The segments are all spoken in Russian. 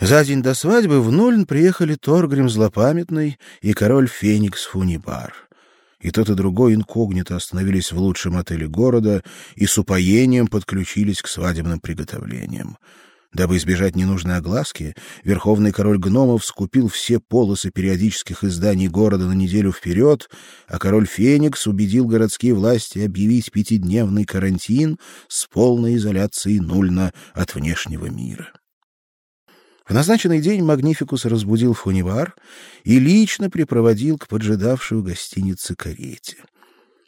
За день до свадьбы в Нульн приехали Торгрим Злопамятный и король Феникс Фунибар. И тот, и другой инкогнито остановились в лучшем отеле города и с упоением подключились к свадебным приготовлениям. Дабы избежать ненужной огласки, верховный король гномов скупил все полосы периодических изданий города на неделю вперед, а король Феникс убедил городские власти объявить пятидневный карантин с полной изоляцией Нульна от внешнего мира. В назначенный день Магнификус разбудил Фунивар и лично припроводил к поджидавшей у гостиницы карете.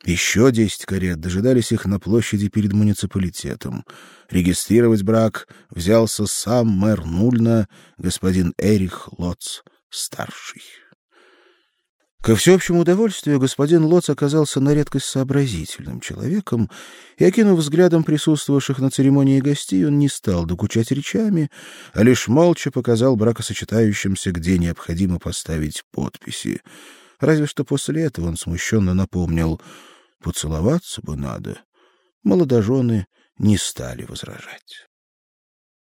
Еще десять карет дожидались их на площади перед муниципалитетом. Регистрировать брак взялся сам мэр Нульна, господин Эрих Лоц старший. Ко всеобщему удовольствию господин Лоц оказался на редкость сообразительным человеком, и, окинув взглядом присутствовавших на церемонии гостей, он не стал докучать речами, а лишь молча показал бракосочетающимся, где необходимо поставить подписи. Разве что после этого он смущенно напомнил, поцеловаться бы надо. Молодожены не стали возражать.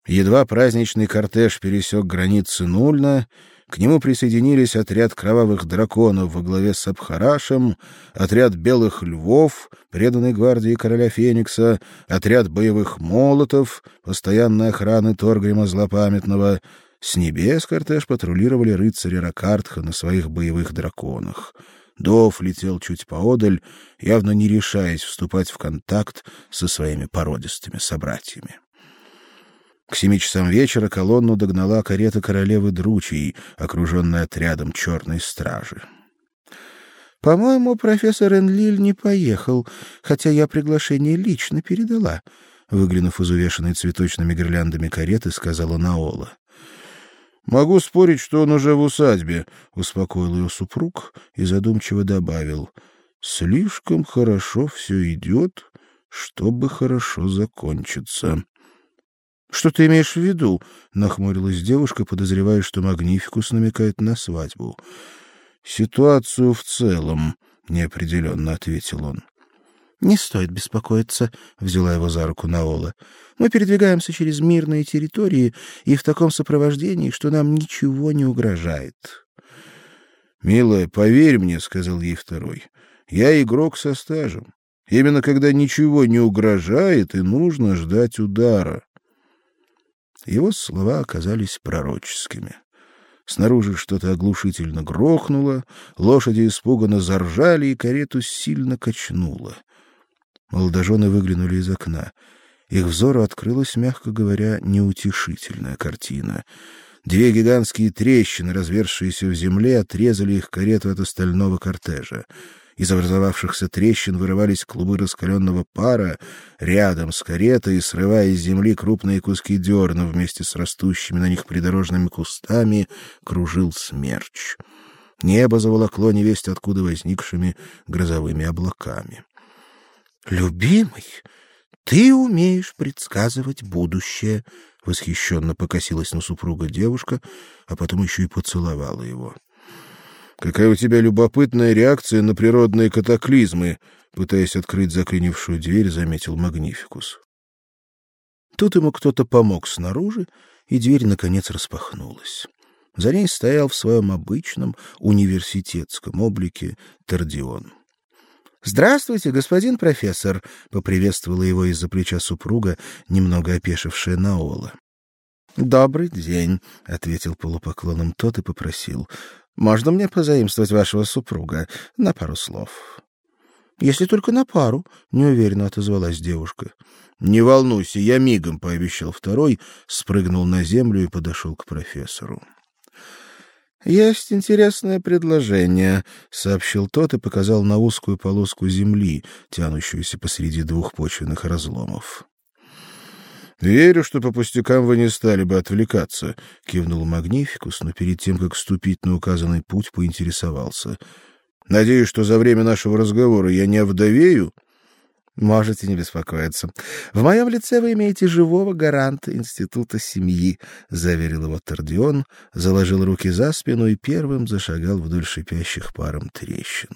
Едва праздничный кортеж пересек границы Нульна, к нему присоединились отряд кровавых драконов во главе с Абхарашем, отряд белых львов, преданный гвардии короля Феникса, отряд боевых молотов, постоянной охраны Торгрима Злопамятного. С небес кортеж патрулировали рыцари Ракартха на своих боевых драконах. Дов летел чуть поодаль, явно не решаясь вступать в контакт со своими породистыми собратьями. К семи часам вечера колонну догнала карета королевы Дручей, окруженная отрядом черной стражи. По-моему, профессор Энлиль не поехал, хотя я приглашение лично передала, выглянув из увешанной цветочными гирляндами кареты, сказала Наола. Могу спорить, что он уже в усадьбе, успокоил ее супруг и задумчиво добавил: слишком хорошо все идет, чтобы хорошо закончиться. Что ты имеешь в виду? нахмурилась девушка, подозревая, что Магнификус намекает на свадьбу. Ситуацию в целом, неопределенно ответил он. Не стоит беспокоиться, взяла его за руку Наола. Мы передвигаемся через мирные территории и в таком сопровождении, что нам ничего не угрожает. Милая, поверь мне, сказал ей второй. Я игрок со стажем. Именно когда ничего не угрожает и нужно ждать удара. Его слова оказались пророческими. Снаружи что-то оглушительно грохнуло, лошади испуганно заржали, и карету сильно качнуло. Молодожены выглянули из окна. Их взору открылась, мягко говоря, неутешительная картина. Две гигантские трещины, разверзшиеся в земле, отрезали их карету от остального кортежа. Из образовавшихся трещин вырывались клубы раскаленного пара, рядом с каретой, срывая из земли крупные куски дерна вместе с растущими на них придорожными кустами, кружил смерч. Небо заволокло невесть откуда возникшими грозовыми облаками. Любимый, ты умеешь предсказывать будущее, восхищенно покосилась на супруга девушка, а потом еще и поцеловала его. Какая у тебя любопытная реакция на природные катаклизмы, пытаясь открыть заклинившую дверь, заметил Магнификус. Тут ему кто-то помог снаружи, и дверь наконец распахнулась. За ней стоял в своем обычном университетском облике Тардион. Здравствуйте, господин профессор, поприветствовала его из-за плеча супруга, немного опешившая Наола. Добрый день, ответил полупоклоном тот и попросил: можно мне позаимствовать вашего супруга на пару слов? Если только на пару, неуверенно отозвалась девушка. Не волнуйся, я мигом пообещал второй, спрыгнул на землю и подошел к профессору. Есть интересное предложение, сообщил тот и показал на узкую полоску земли, тянущуюся посреди двух почвенных разломов. Верю, что по пустякам вы не стали бы отвлекаться, кивнул Магнификус, но перед тем как ступить на указанный путь, поинтересовался: Надеюсь, что за время нашего разговора я не овдовею. Можете не беспокоиться. В моем лице вы имеете живого гаранта института семьи, заверил его Тордион, заложил руки за спину и первым зашагал вдоль шипящих паром трещин.